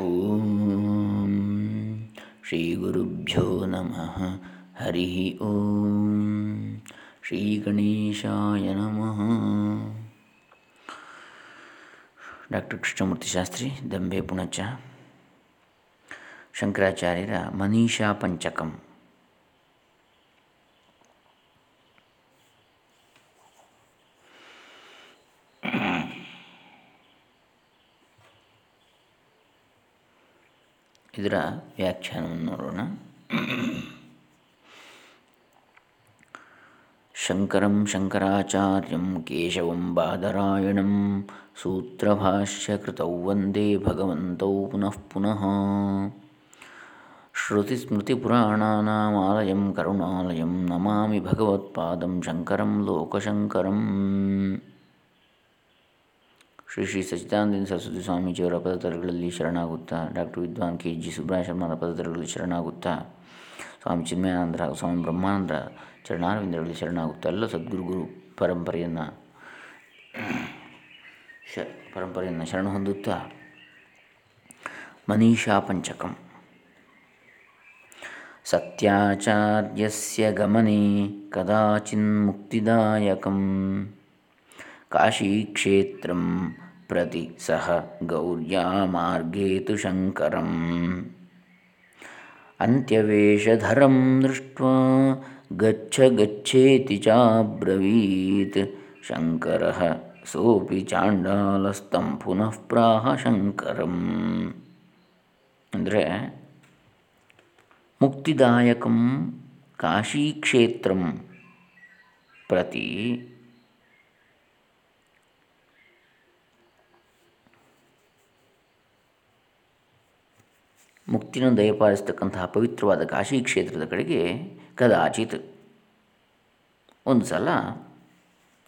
ಓಂ ಶ್ರೀ ಗುರುಭ್ಯೋ ನಮಃ ಹರಿ ಓಂ ಶ್ರೀ ಗಣೇಶಾಯ ನಮಃ ಡಾಕ್ಟರ್ ಕೃಷ್ಣಮೂರ್ತಿ ಶಾಸ್ತ್ರಿ ದಂಬೆ ಪುಣಚ ಶಂಕರಾಚಾರ್ಯರ ಮನೀಷಾ ಪಂಚಕಂ ಇದರ ವ್ಯಾಖ್ಯಾನವನ್ನು ನೋಡೋಣ. ಶಂಕರಂ ಶಂಕರಾಚಾರ್ಯಂ ಕೇಶವಂ ಬಾದರಾಯಣಂ ಸೂತ್ರಭಾಷ್ಯಕೃತೌ ವಂದೇ ಭಗವಂತೌ ಪುನಃ ಪುನಃ. ಶ್ರುತಿಸ್ಮೃತಿಪುರಾಣಾನಾಮಾಲಯಂ ಕರುಣಾಲಯಂ ನಮಾಮಿ ಭಗವತ್ಪಾದಂ ಶಂಕರಂ ಲೋಕಶಂಕರಂ. ಶ್ರೀ ಶ್ರೀ ಸಚ್ಚಿದಾನಂದ ಸರಸ್ವತಿ ಸ್ವಾಮೀಜಿಯವರ ಪದತರಗಳಲ್ಲಿ ಶರಣಾಗುತ್ತಾ, ಡಾಕ್ಟರ್ ವಿದ್ವಾನ್ ಕೆ ಜಿ ಸುಬ್ರಹ ಶರ್ಮರ ಪದತರಗಳಲ್ಲಿ ಶರಣಾಗುತ್ತಾ, ಸ್ವಾಮಿ ಚಿನ್ಮಯಾನಂದರ ಸ್ವಾಮಿ ಬ್ರಹ್ಮಾನಂದರ ಚರಣಾರವಿಂದರಲ್ಲಿ ಶರಣಾಗುತ್ತಾ, ಎಲ್ಲ ಸದ್ಗುರುಗುರು ಪರಂಪರೆಯನ್ನು ಶ, ಪರಂಪರೆಯನ್ನು ಶರಣ ಹೊಂದುತ್ತಾ, ಮನೀಷಾ ಪಂಚಕಂ. ಸತ್ಯಾಚಾರ್ಯಸ್ಯ ಗಮನೆ ಕದಾಚಿನ್ಮುಕ್ತಿದಾಯಕಂ ಕಾಶೀಕ್ಷೇತ್ರಂ ಪ್ರತಿ ಸಹ ಗೌರ್ಯಾ ಮಾರ್ಗೇತು ಶಂಕರಂ. ಅಂತ್ಯವೇಷಧರಂ ದೃಷ್ಟ್ವಾ ಗಚ್ಚ ಗಚ್ಚೇತಿ ಚಾಬ್ರವೀತ್. ಶಂಕರ ಸೋಪಿ ಚಾಂಡಾಲಸ್ತಂ ಪುನಃ ಪ್ರಾಹ ಶಂಕರಂ. ಅಂದರೆ ಮುಕ್ತಿದಾಯಕಂ ಕಾಶೀಕ್ಷೇತ್ರಂ ಪ್ರತಿ ಮುಕ್ತಿನ ದಯಪಾಲಿಸ್ತಕ್ಕಂತಹ ಪವಿತ್ರವಾದ ಕಾಶಿ ಕ್ಷೇತ್ರದ ಕಡೆಗೆ ಕದಾಚಿತ್. ಒಂದು ಸಲ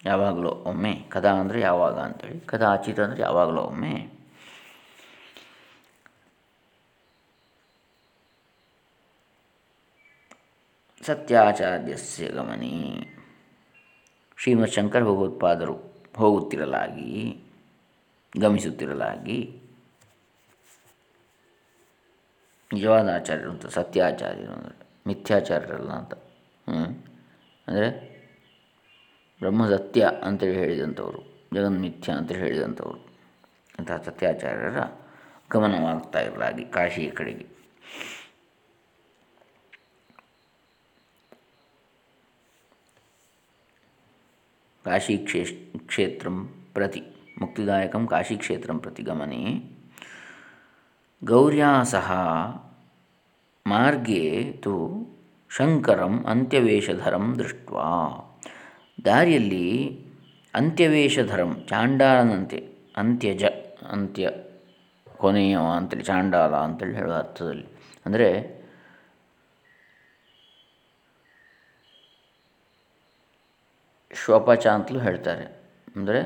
ಯಾವಾಗಲೋ ಒಮ್ಮೆ, ಕದಾ ಅಂದರೆ ಯಾವಾಗ ಅಂತೇಳಿ, ಕದಾಚಿತ್ ಅಂದರೆ ಯಾವಾಗಲೋ ಒಮ್ಮೆ ಸತ್ಯಾಚಾರ್ಯಸ್ಯ ಗಮನಿ. ಶ್ರೀಮತ್ ಶಂಕರ ಭಗವತ್ಪಾದರು ಹೋಗುತ್ತಿರಲಾಗಿ, ಗಮಿಸುತ್ತಿರಲಾಗಿ ನಿಜವಾದ ಆಚಾರ್ಯರು ಅಂತ, ಸತ್ಯಾಚಾರ್ಯರು ಅಂದರೆ, ಮಿಥ್ಯಾಚಾರ್ಯರಲ್ಲ ಅಂತ. ಹ್ಞೂ ಅಂದರೆ ಬ್ರಹ್ಮಸತ್ಯ ಅಂತೇಳಿ ಹೇಳಿದಂಥವರು, ಜಗನ್ಮಿಥ್ಯ ಅಂತೇಳಿ ಹೇಳಿದಂಥವರು, ಅಂತಹ ಸತ್ಯಾಚಾರ್ಯರ ಗಮನವಾಗ್ತಾ ಇರಲಾಗಿ ಕಾಶಿಯ ಕಡೆಗೆ. ಕಾಶಿ ಕ್ಷೇ ಕ್ಷೇತ್ರ ಪ್ರತಿ, ಮುಕ್ತಿದಾಯಕಂ ಕಾಶಿ ಕ್ಷೇತ್ರ ಪ್ರತಿ ಗಮನೆ. ಗೌರ್ಯಾ ಸಹ ಮಾರ್ಗೆ ತು ಶಂಕರಂ ಅಂತ್ಯವೇಷಧರಂ ದೃಷ್ಟ ದಾರಿಯಲ್ಲಿ ಅಂತ್ಯವೇಷಧರಂ ಚಾಂಡಾಲನಂತೆ, ಅಂತ್ಯಜ, ಅಂತ್ಯ ಕೊನೆಯವ ಅಂತೇಳಿ ಚಾಂಡಾಲ ಅಂತೇಳಿ ಹೇಳುವ ಅರ್ಥದಲ್ಲಿ. ಅಂದರೆ ಶ್ವಪಚ ಅಂತಲೂ ಹೇಳ್ತಾರೆ. ಅಂದರೆ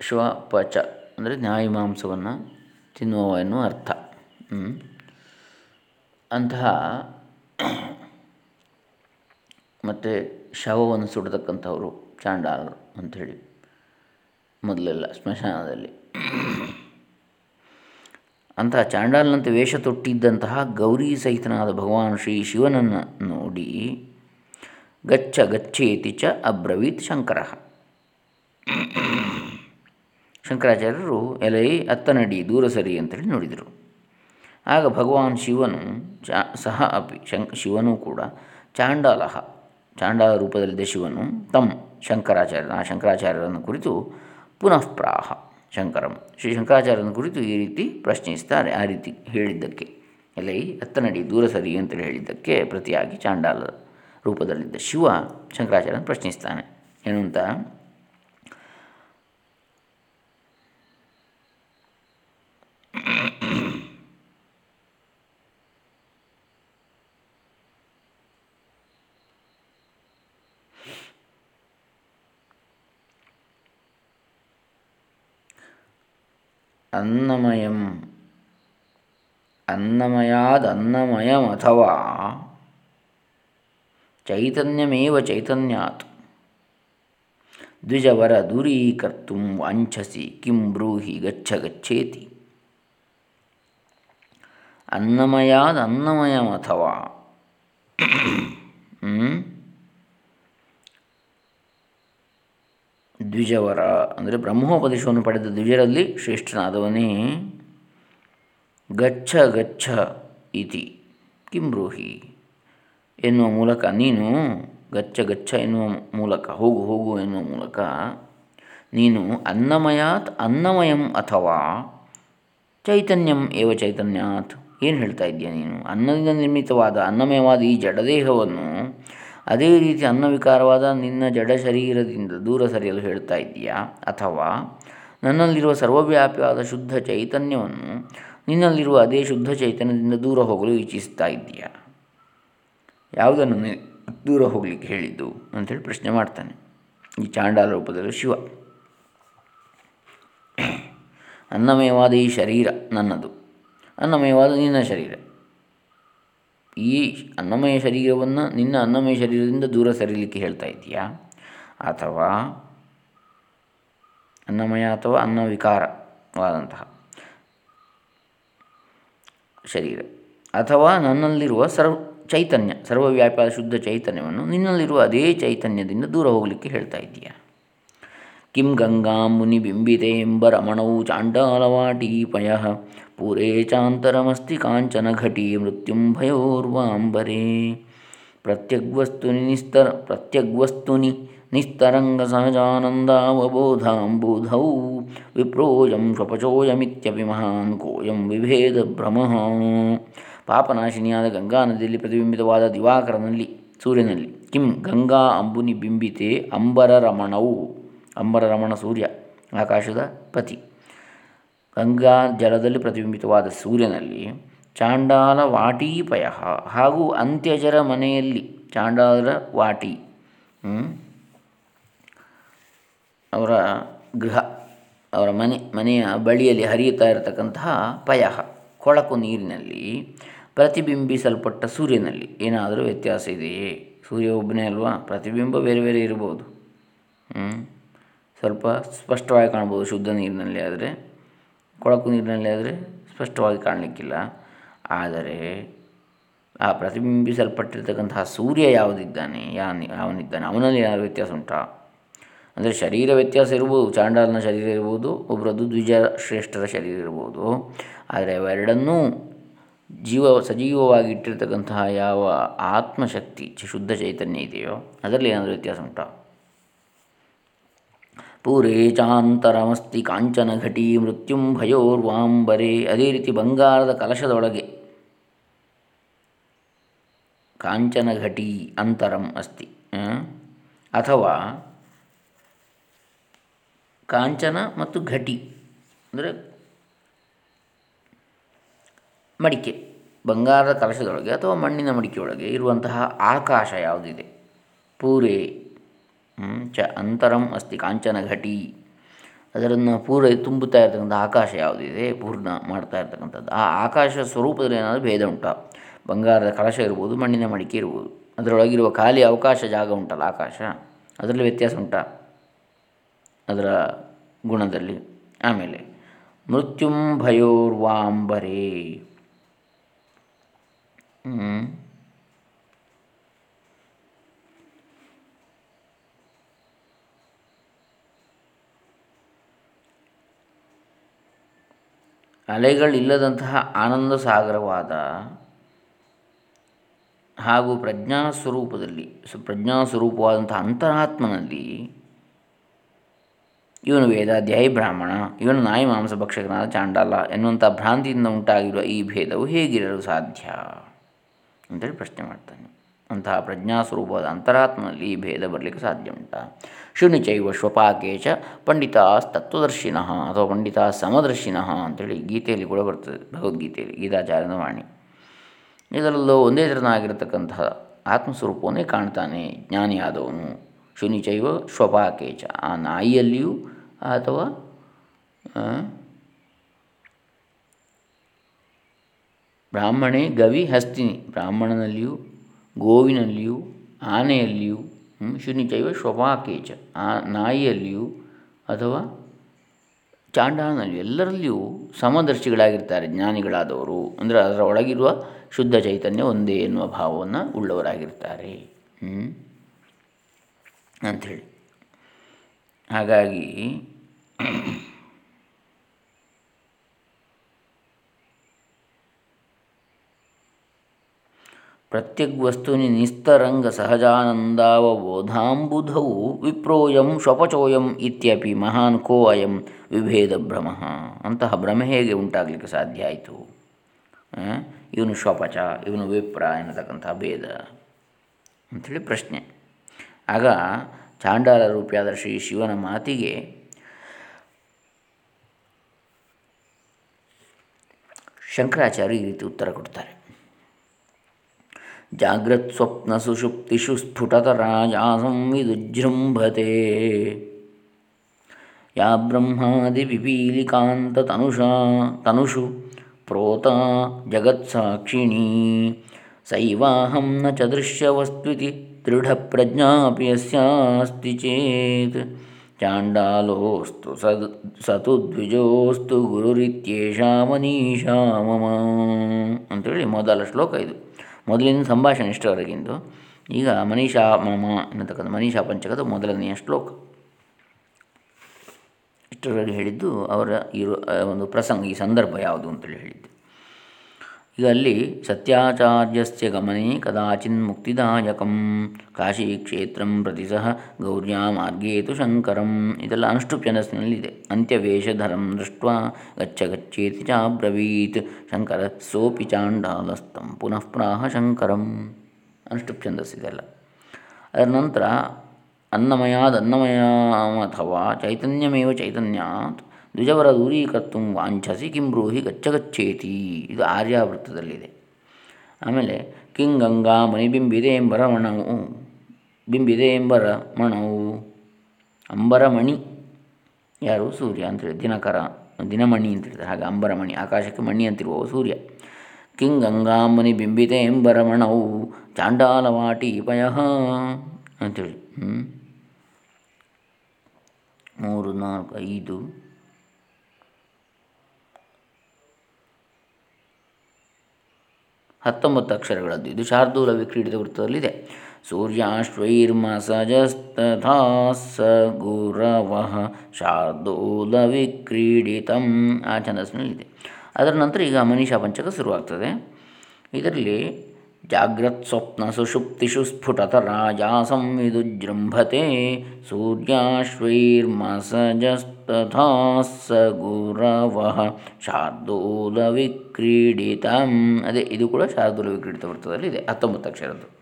ಶ್ವಪಚ. ಅಂದರೆ ನ್ಯಾಯಮಾಂಸವನ್ನು ತಿನ್ನುವ ಎನ್ನುವ ಅರ್ಥ. ಅಂತಹ ಮತ್ತು ಶವವನ್ನು ಸುಡತಕ್ಕಂಥವರು ಚಾಂಡಾಲರು ಅಂಥೇಳಿ ಮೊದಲೆಲ್ಲ ಸ್ಮಶಾನದಲ್ಲಿ. ಅಂತಹ ಚಾಂಡಾಲನಂತೆ ವೇಷ ತೊಟ್ಟಿದ್ದಂತಹ ಗೌರಿ ಸಹಿತನಾದ ಭಗವಾನ್ ಶ್ರೀ ಶಿವನನ್ನು ನೋಡಿ ಗಚ್ಚ ಗಚ್ಚೇತಿ ಚ ಅಬ್ರವೀತ್ ಶಂಕರ. ಶಂಕರಾಚಾರ್ಯರು ಎಲೈ ಅತ್ತನಡಿ ದೂರ ಸರಿ ಅಂತೇಳಿ ನೋಡಿದರು. ಆಗ ಭಗವಾನ್ ಶಿವನು ಸಹ ಅಪಿ ಶಂ, ಶಿವನೂ ಕೂಡ ಚಾಂಡಾಲ ಚಾಂಡಾಲ ರೂಪದಲ್ಲಿದ್ದ ಶಿವನು ತಮ್ ಶಂಕರಾಚಾರ್ಯ ಆ ಶಂಕರಾಚಾರ್ಯರನ್ನು ಕುರಿತು ಪುನಃ ಪ್ರಾಹ ಶಂಕರಂ. ಶ್ರೀ ಶಂಕರಾಚಾರ್ಯನ ಕುರಿತು ಈ ರೀತಿ ಪ್ರಶ್ನಿಸ್ತಾರೆ, ಆ ರೀತಿ ಹೇಳಿದ್ದಕ್ಕೆ. ಎಲೈ ಅತ್ತನಡಿ ದೂರ ಸರಿ ಅಂತೇಳಿ ಹೇಳಿದ್ದಕ್ಕೆ ಪ್ರತಿಯಾಗಿ ಚಾಂಡಾಲ ರೂಪದಲ್ಲಿದ್ದ ಶಿವ ಶಂಕರಾಚಾರ್ಯನ ಪ್ರಶ್ನಿಸ್ತಾನೆ. ಏನು ಅಂತ ಅನ್ನಮಯಂ ಅನ್ನಮಯಾದ ಅನ್ನಮಯಂ ಅಥವಾ ಚೈತನ್ಯಮೇವ ಚೈತನ್ಯಾತ್ ದ್ವಿಜವರ ದೂರೀಕರ್ತು ವಾಂಛಸಿ ಕಿಂ ಬ್ರೂಹಿ ಗಚ್ಚ ಗಚ್ಚೇತಿ ಅನ್ನಮಯಾದ ಅನ್ನಮಯಮಥವಾ ದ್ವಿಜವರ, ಅಂದರೆ ಬ್ರಹ್ಮೋಪದೇಶವನ್ನು ಪಡೆದ ದ್ವಿಜರಲ್ಲಿ ಶ್ರೇಷ್ಠನಾದವನೇ ಗಚ್ಚ ಗಚ್ಚ ಇತಿ ಕಿಂಬ್ರೂಹಿ ಎನ್ನುವ ಮೂಲಕ, ನೀನು ಗಚ್ಚ ಗಚ್ಚ ಎನ್ನುವ ಮೂಲಕ, ಹೋಗು ಹೋಗು ಎನ್ನುವ ಮೂಲಕ, ನೀನು ಅನ್ನಮಯಾತ್ ಅನ್ನಮಯಂ ಅಥವಾ ಚೈತನ್ಯಂ ಏವ ಚೈತನ್ಯಾತ್. ಏನು ಹೇಳ್ತಾ ಇದೆಯಾ ನೀನು? ಅನ್ನದಿಂದ ನಿರ್ಮಿತವಾದ ಅನ್ನಮಯವಾದ ಈ ಜಡದೇಹವನ್ನು ಅದೇ ರೀತಿ ಅನ್ನವಿಕಾರವಾದ ನಿನ್ನ ಜಡ ಶರೀರದಿಂದ ದೂರ ಸರಿಯಲು ಹೇಳ್ತಾ ಇದ್ದೀಯಾ? ಅಥವಾ ನನ್ನಲ್ಲಿರುವ ಸರ್ವವ್ಯಾಪಿಯಾದ ಶುದ್ಧ ಚೈತನ್ಯವನ್ನು ನಿನ್ನಲ್ಲಿರುವ ಅದೇ ಶುದ್ಧ ಚೈತನ್ಯದಿಂದ ದೂರ ಹೋಗಲು ಇಚ್ಛಿಸ್ತಾ ಇದ್ದೀಯಾ? ಯಾವುದನ್ನು ದೂರ ಹೋಗಲಿಕ್ಕೆ ಹೇಳಿದ್ದು ಅಂಥೇಳಿ ಪ್ರಶ್ನೆ ಮಾಡ್ತಾನೆ ಈ ಚಾಂಡಾಲ ರೂಪದಲ್ಲಿ ಶಿವ. ಅನ್ನಮಯವಾದ ಈ ಶರೀರ ನನ್ನದು. ಅನ್ನಮಯವಾದ ನಿನ್ನ ಶರೀರ. ಈ ಅನ್ನಮಯ ಶರೀರವನ್ನು ನಿನ್ನ ಅನ್ನಮಯ ಶರೀರದಿಂದ ದೂರ ಸರಿಲಿಕ್ಕೆ ಹೇಳ್ತಾ ಇದೆಯಾ ಅಥವಾ ಅನ್ನಮಯ ಅಥವಾ ಅನ್ನವಿಕಾರವಾದಂತಹ ಶರೀರ. ಅಥವಾ ನನ್ನಲ್ಲಿರುವ ಸರ್ವ ಚೈತನ್ಯ ಸರ್ವವ್ಯಾಪಾರ ಶುದ್ಧ ಚೈತನ್ಯವನ್ನು ನಿನ್ನಲ್ಲಿರುವ ಅದೇ ಚೈತನ್ಯದಿಂದ ದೂರ ಹೋಗಲಿಕ್ಕೆ ಹೇಳ್ತಾ ಇದ್ದೀಯಾ? ಮುನಿಬಿಂಬಿತೆಂಬರಮಣೌ ಚಾಂಡಾಲವಾಟೀಪಯ ಪೂರೇ ಚಾಂತರಮಸ್ತಿ ಕಾಂಚನ ಘಟಿ ಮೃತ್ಯುಂ ಭಯೋರ್ವಾಂಬರೇ ಪ್ರತ್ಯಗ್ವಸ್ತುನಿ ನಿಸ್ತರ ಪ್ರತ್ಯಗ್ವಸ್ತುನಿ ನಿಸ್ತರಂಗ ಸಹಜಾನಂದಾವಬೋಧಾಂಬುಧೌ ವಿಪ್ರೋಯಂ ಸ್ವಪಚೋಯಮಿತ್ಯಪಿ ಮಹಾನ್ ಕೋಯಂ ವಿಭೇದ ಭ್ರಮಃ ಪಾಪನಾಶಿನಿಯಾದ ಗಂಗಾ ನದಿಯಲ್ಲಿ ಪ್ರತಿಬಿಂಬಿತವಾದ ದಿವಾಕರನಲ್ಲಿ, ಸೂರ್ಯನಲ್ಲಿ ಕಿಂ ಗಂಗಾ ಅಂಬುನಿ ಬಿಂಬಿತೆ ಅಂಬರ ರಮಣವು ಅಂಬರ ರಮಣ ಸೂರ್ಯ, ಆಕಾಶದ ಪತಿ. ಗಂಗಾ ಜಲದಲ್ಲಿ ಪ್ರತಿಬಿಂಬಿತವಾದ ಸೂರ್ಯನಲ್ಲಿ ಚಾಂಡಾಲ ವಾಟೀಪಯ ಹಾಗೂ ಅಂತ್ಯಜರ ಮನೆಯಲ್ಲಿ ಚಾಂಡಾಲರ ವಾಟಿ ಅವರ ಗೃಹ, ಅವರ ಮನೆ, ಮನೆಯ ಬಳಿಯಲ್ಲಿ ಹರಿಯುತ್ತಾ ಇರತಕ್ಕಂತಹ ಪಯ, ಕೊಳಕು ನೀರಿನಲ್ಲಿ ಪ್ರತಿಬಿಂಬಿಸಲ್ಪಟ್ಟ ಸೂರ್ಯನಲ್ಲಿ. ಏನಾದರೂ ವ್ಯತ್ಯಾಸ ಇದೆಯೇ? ಸೂರ್ಯ ಒಬ್ಬನೇ ಅಲ್ವಾ? ಪ್ರತಿಬಿಂಬ ಬೇರೆ ಬೇರೆ ಇರ್ಬೋದು. ಸ್ವಲ್ಪ ಸ್ಪಷ್ಟವಾಗಿ ಕಾಣ್ಬೋದು ಶುದ್ಧ ನೀರಿನಲ್ಲಿ ಆದರೆ, ಕೊಳಕು ನೀರಿನಲ್ಲಿ ಆದರೆ ಸ್ಪಷ್ಟವಾಗಿ ಕಾಣಲಿಕ್ಕಿಲ್ಲ. ಆದರೆ, ಆ ಪ್ರತಿಬಿಂಬಿಸಲ್ಪಟ್ಟಿರ್ತಕ್ಕಂತಹ ಸೂರ್ಯ ಯಾವುದಿದ್ದಾನೆ? ಯಾ ಯಾವನಿದ್ದಾನೆ ಅವನಲ್ಲಿ ಏನಾದರೂ ವ್ಯತ್ಯಾಸ ಉಂಟಾ? ಅಂದರೆ ಶರೀರ ವ್ಯತ್ಯಾಸ ಇರ್ಬೋದು, ಚಾಂಡಾಲನ ಶರೀರ ಇರ್ಬೋದು ಒಬ್ಬರದ್ದು ದ್ವಿಜ ಶ್ರೇಷ್ಠರ ಶರೀರ ಇರ್ಬೋದು. ಆದರೆ ಅವೆರಡನ್ನೂ ಜೀವ ಸಜೀವವಾಗಿ ಇಟ್ಟಿರ್ತಕ್ಕಂತಹ ಯಾವ ಆತ್ಮಶಕ್ತಿ, ಶುದ್ಧ ಚೈತನ್ಯ ಇದೆಯೋ, ಅದರಲ್ಲಿ ಏನಾದರೂ ವ್ಯತ್ಯಾಸ ಉಂಟಾ? ಪೂರೇ ಚಾಂತರಮಸ್ತಿ ಕಾಂಚನ ಘಟಿ ಮೃತ್ಯುಂ ಭಯೋರ್ವಾಂಬರೆ, ಅದೇ ರೀತಿ ಬಂಗಾರದ ಕಲಶದೊಳಗೆ. ಕಾಂಚನ ಘಟಿ ಅಂತರಂ ಅಸ್ತಿ ಅಥವಾ ಕಾಂಚನ ಮತ್ತು ಘಟಿ, ಅಂದರೆ ಮಡಿಕೆ, ಬಂಗಾರದ ಕಲಶದೊಳಗೆ ಅಥವಾ ಮಣ್ಣಿನ ಮಡಿಕೆಯೊಳಗೆ ಇರುವಂತಹ ಆಕಾಶ ಯಾವುದಿದೆ? ಪೂರೇ ಚ ಅಂತರಂ ಅಸ್ತಿ ಕಾಂಚನ ಘಟಿ. ಅದರನ್ನು ಪೂರ ತುಂಬುತ್ತಾ ಇರತಕ್ಕಂಥ ಆಕಾಶ ಯಾವುದಿದೆ ಪೂರ್ಣ ಮಾಡ್ತಾ ಇರ್ತಕ್ಕಂಥದ್ದು. ಆ ಆಕಾಶ ಸ್ವರೂಪದಲ್ಲಿ ಏನಾದರೂ ಭೇದ ಉಂಟಾ? ಬಂಗಾರದ ಕಲಶ ಇರ್ಬೋದು, ಮಣ್ಣಿನ ಮಡಿಕೆ ಇರ್ಬೋದು. ಅದರೊಳಗಿರುವ ಖಾಲಿ ಅವಕಾಶ ಜಾಗ ಉಂಟಲ್ಲ ಆಕಾಶ? ಅದರಲ್ಲಿ ವ್ಯತ್ಯಾಸ ಉಂಟ? ಅದರ ಗುಣದಲ್ಲಿ. ಆಮೇಲೆ ಮೃತ್ಯುಂ ಭಯೋರ್ವಾಂಬರೇ ಅಲೆಗಳಿಲ್ಲದಂತಹ ಆನಂದ ಸಾಗರವಾದ ಹಾಗೂ ಪ್ರಜ್ಞಾ ಸ್ವರೂಪದಲ್ಲಿ ಪ್ರಜ್ಞಾ ಸ್ವರೂಪವಾದಂಥ ಅಂತರಾತ್ಮನಲ್ಲಿ ಇವನು ವೇದಾಧ್ಯಾಯಿ ಬ್ರಾಹ್ಮಣ, ಇವನು ನಾಯಿ ಮಾಂಸ ಭಕ್ಷಕನಾದ ಚಾಂಡಾಲ ಎನ್ನುವಂಥ ಭ್ರಾಂತಿಯಿಂದ ಉಂಟಾಗಿರುವ ಈ ಭೇದವು ಹೇಗಿರಲು ಸಾಧ್ಯ? ಅಂತೇಳಿ ಪ್ರಶ್ನೆ ಮಾಡ್ತಾನೆ. ಅಂತಹ ಪ್ರಜ್ಞಾಸ್ವರೂಪವಾದ ಅಂತರಾತ್ಮನಲ್ಲಿ ಈ ಭೇದ ಬರಲಿಕ್ಕೆ ಸಾಧ್ಯ ಉಂಟಾ. ಶುನಿಚೈವ ಶ್ವಪಾಕೆ ಚ ಪಂಡಿತಾಸ್ ತತ್ವದರ್ಶಿನಃ ಅಥವಾ ಪಂಡಿತ ಸಮದರ್ಶಿನಃ ಅಂತೇಳಿ ಗೀತೆಯಲ್ಲಿ ಕೂಡ ಬರ್ತದೆ, ಭಗವದ್ಗೀತೆಯಲ್ಲಿ, ಗೀತಾಚಾರ್ಯನ ವಾಣಿ. ಇದರಲ್ಲೂ ಒಂದೇ ಥರನಾಗಿರತಕ್ಕಂತಹ ಆತ್ಮಸ್ವರೂಪವನ್ನೇ ಕಾಣ್ತಾನೆ ಜ್ಞಾನಿಯಾದವನು. ಶುನಿಚೈವ ಚ, ಆ ನಾಯಿಯಲ್ಲಿಯೂ ಅಥವಾ ಬ್ರಾಹ್ಮಣೇ ಗವಿ ಹಸ್ತಿನಿ, ಬ್ರಾಹ್ಮಣನಲ್ಲಿಯೂ ಗೋವಿನಲ್ಲಿಯೂ, ಆನೆಯಲ್ಲಿಯೂ ಶುನಿಚೈವ ಶ್ವಪಾಕೇಚ ಆ ನಾಯಿಯಲ್ಲಿಯೂ ಅಥವಾ ಚಾಂಡಾಲನಲ್ಲಿಯೂ ಎಲ್ಲರಲ್ಲಿಯೂ ಸಮದರ್ಶಿಗಳಾಗಿರ್ತಾರೆ, ಜ್ಞಾನಿಗಳಾದವರು. ಅಂದರೆ ಅದರ ಒಳಗಿರುವ ಶುದ್ಧ ಚೈತನ್ಯ ಒಂದೇ ಎನ್ನುವ ಭಾವವನ್ನು ಉಳ್ಳವರಾಗಿರ್ತಾರೆ. ಅಂಥೇಳಿ. ಹಾಗಾಗಿ ಪ್ರತ್ಯಗ್ವಸ್ತುನಿ ನಿಸ್ತರಂಗ ಸಹಜಾನಂದಾವಬೋಧಾಂಬುಧೌ ವಿಪ್ರೋಯಂ ಶ್ವಪಚೋಯಂ ಇತ್ಯಪಿ ಮಹಾನ್ ಕೋ ಅಯಂ ವಿಭೇದ ಭ್ರಮ. ಅಂತಹ ಭ್ರಮೆ ಹೇಗೆ ಉಂಟಾಗಲಿಕ್ಕೆ ಸಾಧ್ಯ ಆಯಿತು? ಇವನು ಶ್ವಪಚ ಇವನು ವಿಪ್ರ ಎನ್ನತಕ್ಕಂತಹ ಭೇದ. ಅಂಥೇಳಿ ಪ್ರಶ್ನೆ. ಆಗ ಚಾಂಡಾಲ ರೂಪಿಯಾದ ಶ್ರೀ ಶಿವನ ಮಾತಿಗೆ ಶಂಕರಾಚಾರ್ಯ ಈ ರೀತಿ ಉತ್ತರ ಕೊಡ್ತಾರೆ. ಜಾಗ್ರತ್ ಸ್ವಪ್ನ ಸುಷುಪ್ತಿಷು ಸ್ಫುಟತರಾಜಾ ಸಂವಿದುಜೃಂಭತೆ ಯಾ ಬ್ರಹ್ಮಾದಿಪಿಪೀಲಿಕಾಂತತನುಷಾ ತನುಷು ಪ್ರೋತ ಜಗತ್ಸಾಕ್ಷಿಣೀ ಸೈವಾಹಂ ನ ಚ ದೃಶ್ಯವಸ್ತ್ವಿತಿ ದೃಢಪ್ರಜ್ಞಾಪಿ ಯಸ್ಯಾಸ್ತಿ ಚೇತ್ ಚಾಂಡಾಲೋಸ್ತು ಸದ್ ಸತು ದ್ವಿಜೋಸ್ತು ಗುರುರಿತ್ಯೇಷಾ ಮನೀಷಾ ಮಮ ಅಂತೇಳಿ ಮೊದಲ ಶ್ಲೋಕ ಇದು. ಮೊದಲಿನ ಸಂಭಾಷಣೆ ಇಷ್ಟರವರೆಗಿಂದು. ಈಗ ಮನೀಷಾ, ಮಮ ಎನ್ನತಕ್ಕಂಥ ಮನೀಷಾ ಪಂಚಕದ ಮೊದಲನೆಯ ಶ್ಲೋಕ. ಇಷ್ಟರವರೆಗೆ ಹೇಳಿದ್ದು ಅವರ ಇರೋ ಒಂದು ಪ್ರಸಂಗ, ಈ ಸಂದರ್ಭ ಯಾವುದು ಅಂತೇಳಿ ಹೇಳಿದ್ದು. ಈಗ ಸತ್ಯಾಚಾರ್ಯಸ್ಯ ಗಮನೆ ಕದಾಚಿನ್ ಮುಕ್ತಿದಾಯಕಂ. ಕಾಶಿ ಕ್ಷೇತ್ರಂ ಪ್ರತಿ ಸಹ ಗೌರ್ಯಾ ಮಾರ್ಗೇತು ಶಂಕರಂ. ಇದೆಲ್ಲ ಅನುಷ್ಠುಪ್ಯನಸ್ಸಿನಲ್ಲಿದೆ ಅಂತ್ಯವೇಷಧರಂ ದೃಷ್ಟ ಗಚ್ಚ ಗಚ್ಚೇತಿ ಚಾಬ್ರವೀತ್. ಶಂಕರ ಸೋಪಿ ಚಾಂಡಾಲಸ್ತಂ ಪುನಃ ಪ್ರಾಹ ಶಂಕರಂ. ಅನುಷ್ಠುಪ್ಯಂದಸ್ಸಿದೆಲ್ಲ ಅದರ ನಂತರ ಅನ್ನಮಯಾದ ಅನ್ನಮಯ ಅಥವಾ ಚೈತನ್ಯಮೇವ ಚೈತನ್ಯಾತ್. ದ್ವಿಜವರ ದೂರೀಕರ್ತು ವಾಂಛಸಿ ಕಿಂ ಬ್ರೂಹಿ ಗಚ್ಚಗಚ್ಚೇತಿ. ಇದು ಆರ್ಯಾವೃತ್ತದಲ್ಲಿದೆ ಆಮೇಲೆ ಕಿಂ ಗಂಗಾ ಮಣಿಬಿಂಬಿದೆ ಎಂಬರ ಮಣವು. ಬಿಂಬಿದೆ ಎಂಬರ ಮಣವು. ಅಂಬರಮಣಿ ಯಾರು? ಸೂರ್ಯ ಅಂತೇಳಿ ದಿನಕರ, ದಿನಮಣಿ ಅಂತ ಹೇಳ್ತಾರೆ ಹಾಗೆ ಅಂಬರಮಣಿ ಆಕಾಶಕ್ಕೆ ಮಣಿ ಅಂತಿರುವವು ಸೂರ್ಯ. ಕಿಂ ಗಂಗಾಮನಿ ಬಿಂಬಿತೆ ಎಂಬರಮಣವು ಚಾಂಡಾಲವಾಟಿ ಪಯ ಅಂತೇಳಿ ಹ್ಞೂ ಮೂರು, ನಾಲ್ಕು, ಐದು ಹತ್ತೊಂಬತ್ತು ಅಕ್ಷರಗಳದ್ದು. ಇದು ಶಾರ್ದೂಲ ವಿಕ್ರೀಡಿತ ವೃತ್ತದಲ್ಲಿದೆ. ಸೂರ್ಯಾಶ್ವೈರ್ಮಸಜಸ್ತಥಾ ಸ ಗುರವಃ ಶಾರ್ದೂಲ ವಿಕ್ರೀಡಿತಂ ಆ ಛಂದಸ್ಸಿನಲ್ಲಿದೆ. ಅದರ ನಂತರ ಈಗ ಮನೀಷಾ ಪಂಚಕ ಶುರುವಾಗ್ತದೆ. ಇದರಲ್ಲಿ ಸ್ಫುಟತ ರಾಜ ಸಂವಿದುಜೃಂಭತೆ ಸೂರ್ಯಾಶ್ವೈರ್ಮಸಜಸ್ತಥಾ ಸ ಗುರವಃ ಶಾರ್ದೂಲ ವಿಕ್ರೀಡಿತಂ ಅದೇ, ಇದು ಕೂಡ ಶಾರ್ದೂಲ ವಿಕ್ರೀಡಿತ ವೃತ್ತದಲ್ಲಿ ಇದೆ ಹತ್ತೊಂಬತ್ತು ಅಕ್ಷರದ್ದು.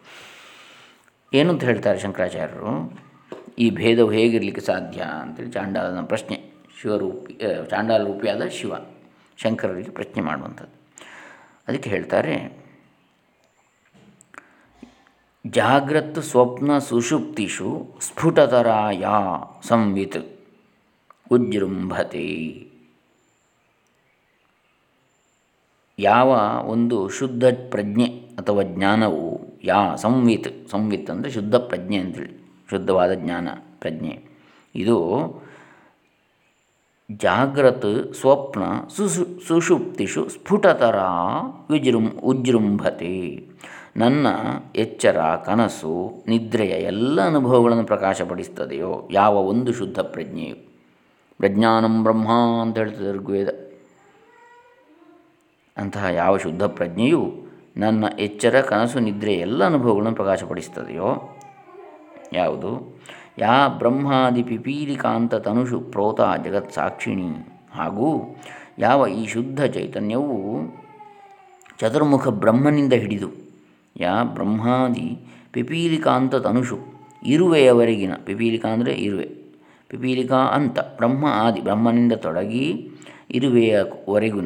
ಅಂತ ಹೇಳ್ತಾರೆ ಶಂಕರಾಚಾರ್ಯರು? ಈ ಭೇದವು ಹೇಗಿರಲಿಕ್ಕೆ ಸಾಧ್ಯ ಅಂತೇಳಿ ಚಾಂಡಾಲನ ಪ್ರಶ್ನೆ, ಶಿವರೂಪಿ ಚಾಂಡಾಲ ರೂಪಿಯಾದ ಶಿವ, ಶಂಕರರಿಗೆ ಪ್ರಶ್ನೆ ಮಾಡುವಂಥದ್ದು. ಅದಕ್ಕೆ ಹೇಳ್ತಾರೆ ಜಾಗ್ರತ್ ಸ್ವಪ್ನ ಸುಷುಪ್ತಿಷು ಸ್ಫುಟತರಾಯ ಸಂವಿತ್ ಉಜೃಂಭತೆ ಯಾವ ಒಂದು ಶುದ್ಧ ಪ್ರಜ್ಞೆ ಅಥವಾ ಜ್ಞಾನವು, ಯಾ ಸಂವಿತ್ ಸಂವಿತ್ ಅಂದರೆ ಶುದ್ಧ ಪ್ರಜ್ಞೆ ಅಂತೇಳಿ, ಶುದ್ಧವಾದ ಜ್ಞಾನ ಪ್ರಜ್ಞೆ. ಇದು ಜಾಗ್ರತ್ ಸ್ವಪ್ನ ಸುಸು, ಸುಷುಪ್ತಿಷು ಸ್ಫುಟತರ ವಿಜೃಂ ಉಜೃಂಭತೆ ನನ್ನ ಎಚ್ಚರ, ಕನಸು, ನಿದ್ರೆಯ ಎಲ್ಲ ಅನುಭವಗಳನ್ನು ಪ್ರಕಾಶಪಡಿಸ್ತದೆಯೋ ಯಾವ ಒಂದು ಶುದ್ಧ ಪ್ರಜ್ಞೆಯು. ಪ್ರಜ್ಞಾನಂ ಬ್ರಹ್ಮ ಅಂತ ಹೇಳ್ತದೆ ಋಗ್ವೇದ. ಅಂತಹ ಯಾವ ಶುದ್ಧ ಪ್ರಜ್ಞೆಯು ನನ್ನ ಎಚ್ಚರ, ಕನಸು, ನಿದ್ರೆ ಎಲ್ಲ ಅನುಭವಗಳನ್ನು ಪ್ರಕಾಶಪಡಿಸ್ತದೆಯೋ ಯಾವುದು? ಯಾ ಬ್ರಹ್ಮಾದಿ ಪಿಪೀಲಿಕಾಂತ ತನುಷು ಪ್ರೋತ ಜಗತ್ ಸಾಕ್ಷಿಣಿ. ಹಾಗೂ ಯಾವ ಈ ಶುದ್ಧ ಚೈತನ್ಯವು ಚತುರ್ಮುಖ ಬ್ರಹ್ಮನಿಂದ ಹಿಡಿದು ಯಾ ಬ್ರಹ್ಮಾದಿ ಪಿಪೀಲಿಕಾಂತ ತನುಷು ಇರುವೆಯವರೆಗಿನ, ಪಿಪೀಲಿಕಾ ಅಂದರೆ ಇರುವೆ, ಪಿಪೀಲಿಕಾ ಅಂತ, ಬ್ರಹ್ಮ ಆದಿ, ಬ್ರಹ್ಮನಿಂದ ತೊಡಗಿ ಇರುವೆಯವರೆಗೂ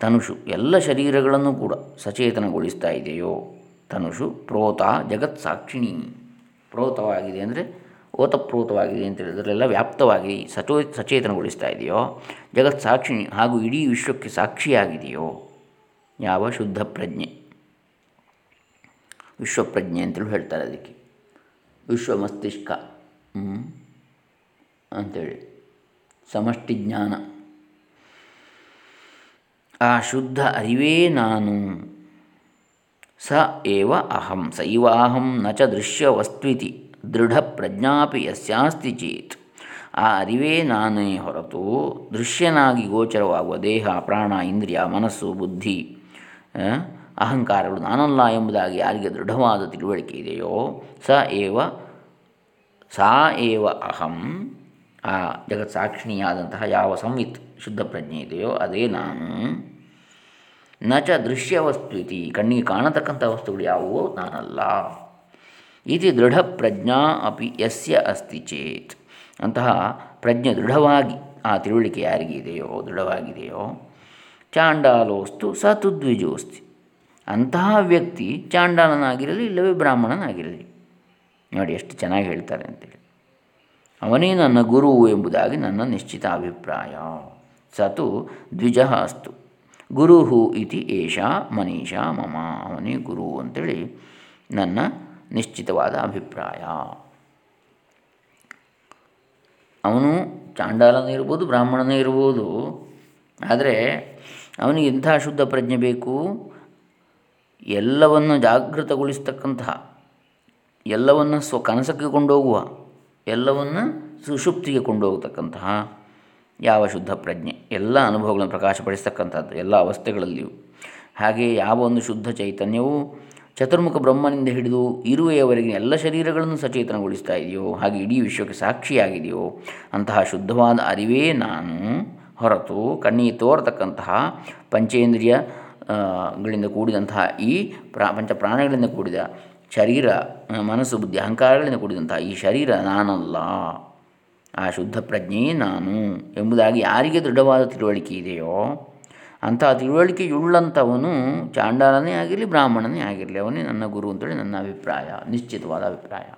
ತನುಷು, ಎಲ್ಲ ಶರೀರಗಳನ್ನು ಕೂಡ ಸಚೇತನಗೊಳಿಸ್ತಾ ಇದೆಯೋ, ತನುಷು, ಪ್ರೋತ, ಜಗತ್ ಸಾಕ್ಷಿಣಿ, ಪ್ರೋತವಾಗಿದೆ ಅಂದರೆ ಓತಪ್ರೋತವಾಗಿದೆ ಅಂತ ಹೇಳಿದ್ರೆಲ್ಲ ವ್ಯಾಪ್ತವಾಗಿ ಸಚೋ, ಸಚೇತನಗೊಳಿಸ್ತಾ ಇದೆಯೋ, ಜಗತ್ ಸಾಕ್ಷಿಣಿ ಹಾಗೂ ಇಡೀ ವಿಶ್ವಕ್ಕೆ ಸಾಕ್ಷಿಯಾಗಿದೆಯೋ, ಯಾವ ಶುದ್ಧ ಪ್ರಜ್ಞೆ. ವಿಶ್ವಪ್ರಜ್ಞೆ ಅಂತೇಳಿ ಹೇಳ್ತಾರೆ ಅದಕ್ಕೆ. ವಿಶ್ವ ಮಸ್ತಿಷ್ಕ. ಅಂಥೇಳಿ ಸಮಷ್ಟಿ ಜ್ಞಾನ. ಆ ಶುದ್ಧ ಅರಿವೇ ನಾನು. ಸ ಏವ ಅಹಂ. ಸೈವಾಹಂ ನ ಚ ದೃಶ್ಯವಸ್ತ್ವಿತಿ. ದೃಢ ಪ್ರಜ್ಞಾಪಿ ಯಸ್ಯಾಸ್ತಿ ಚೇತ್. ಆ ಅರಿವೇ ನಾನೇ ಹೊರತು ದೃಶ್ಯನಾಗಿ ಗೋಚರವಾಗುವ ದೇಹ, ಪ್ರಾಣ, ಇಂದ್ರಿಯ, ಮನಸ್ಸು, ಬುದ್ಧಿ ಅಹಂಕಾರಗಳು ನಾನಲ್ಲ ಎಂಬುದಾಗಿ ಯಾರಿಗೆ ದೃಢವಾದ ತಿಳುವಳಿಕೆ ಇದೆಯೋ, ಸ ಏವ, ಸಾ ಏವ ಅಹಂ, ಆ ಜಗತ್ ಸಾಕ್ಷಿಣಿಯಾದಂತಹ ಯಾವ ಸಂವಿತ್ ಶುದ್ಧ ಪ್ರಜ್ಞೆ ಇದೆಯೋ, ಅದೇ ನಾನು. ನಚ ದೃಶ್ಯ ವಸ್ತು ಇತಿ ಕಣ್ಣಿಗೆ ಕಾಣತಕ್ಕಂಥ ವಸ್ತುಗಳು ಯಾವುವು, ನಾನಲ್ಲ. ಇತಿ ದೃಢ ಪ್ರಜ್ಞಾ ಅಪಿ ಯಸ್ಯ ಅಸ್ತಿ ಚೇತ್. ಅಂತಹ ಪ್ರಜ್ಞೆ ದೃಢವಾಗಿ ಆ ತಿಳುವಳಿಕೆ ಯಾರಿಗೆ ಇದೆಯೋ, ದೃಢವಾಗಿದೆಯೋ, ಚಾಂಡಾಲೋಸ್ತು ಸ ತುದ್ವಿಜೋಸ್ತಿ. ಅಂತಹ ವ್ಯಕ್ತಿ ಚಾಂಡಾಲನಾಗಿರಲಿ ಇಲ್ಲವೇ ಬ್ರಾಹ್ಮಣನಾಗಿರಲಿ. ನೋಡಿ ಎಷ್ಟು ಚೆನ್ನಾಗಿ ಹೇಳ್ತಾರೆ ಅಂತೇಳಿ. ಅವನೇ ನನ್ನ ಗುರು ಎಂಬುದಾಗಿ ನನ್ನ ನಿಶ್ಚಿತ ಅಭಿಪ್ರಾಯ. ಸತು ದ್ವಿಜ ಅಸ್ತು. ಗುರು ಇತಿ ಏಷ ಮನೀಷಾ ಮಮ ಅವನೇ ಗುರು ಅಂತೇಳಿ ನನ್ನ ನಿಶ್ಚಿತವಾದ ಅಭಿಪ್ರಾಯ. ಅವನು ಚಾಂಡಾಲನೇ ಇರ್ಬೋದು, ಬ್ರಾಹ್ಮಣನೇ ಇರ್ಬೋದು, ಆದರೆ ಅವನಿಗೆ ಇಂಥ ಶುದ್ಧ ಪ್ರಜ್ಞೆ ಬೇಕು? ಎಲ್ಲವನ್ನು ಜಾಗೃತಗೊಳಿಸ್ತಕ್ಕಂತಹ, ಎಲ್ಲವನ್ನು ಸ್ವ ಕನಸಕ್ಕೆ ಕೊಂಡೋಗುವ, ಎಲ್ಲವನ್ನು ಸುಷುಪ್ತಿಗೆ ಕೊಂಡೋಗತಕ್ಕಂತಹ ಯಾವ ಶುದ್ಧ ಪ್ರಜ್ಞೆ, ಎಲ್ಲ ಅನುಭವಗಳನ್ನು ಪ್ರಕಾಶಪಡಿಸ್ತಕ್ಕಂಥದ್ದು, ಎಲ್ಲ ಅವಸ್ಥೆಗಳಲ್ಲಿಯೂ. ಹಾಗೆ ಯಾವ ಒಂದು ಶುದ್ಧ ಚೈತನ್ಯವು ಚತುರ್ಮುಖ ಬ್ರಹ್ಮನಿಂದ ಹಿಡಿದು ಇರುವೆಯವರೆಗೆ ಎಲ್ಲ ಶರೀರಗಳನ್ನು ಸಚೇತನಗೊಳಿಸ್ತಾ ಇದೆಯೋ, ಹಾಗೆ ಇಡೀ ವಿಶ್ವಕ್ಕೆ ಸಾಕ್ಷಿಯಾಗಿದೆಯೋ, ಅಂತಹ ಶುದ್ಧವಾದ ಅರಿವೇ ನಾನು ಹೊರತು ಕಣ್ಣಿಗೆ ತೋರತಕ್ಕಂತಹ ಪಂಚೇಂದ್ರಿಯ ಗಳಿಂದ ಕೂಡಿದಂತಹ ಈ ಪ್ರಾ, ಪಂಚ ಪ್ರಾಣಗಳಿಂದ ಕೂಡಿದ ಶರೀರ ಮನಸ್ಸು, ಬುದ್ಧಿ, ಅಹಂಕಾರಗಳಿಂದ ಕೂಡಿದಂತಹ ಈ ಶರೀರ ನಾನಲ್ಲ. ಆ ಶುದ್ಧ ಪ್ರಜ್ಞೆಯೇ ನಾನು ಎಂಬುದಾಗಿ ಯಾರಿಗೆ ದೃಢವಾದ ತಿಳುವಳಿಕೆ ಇದೆಯೋ ಅಂತಹ ತಿಳುವಳಿಕೆಯುಳ್ಳಂಥವನು ಚಾಂಡಾಲನೇ ಆಗಿರಲಿ, ಬ್ರಾಹ್ಮಣನೇ ಆಗಿರಲಿ, ಅವನೇ ನನ್ನ ಗುರು ಅಂತೇಳಿ ನನ್ನ ಅಭಿಪ್ರಾಯ, ನಿಶ್ಚಿತವಾದ ಅಭಿಪ್ರಾಯ.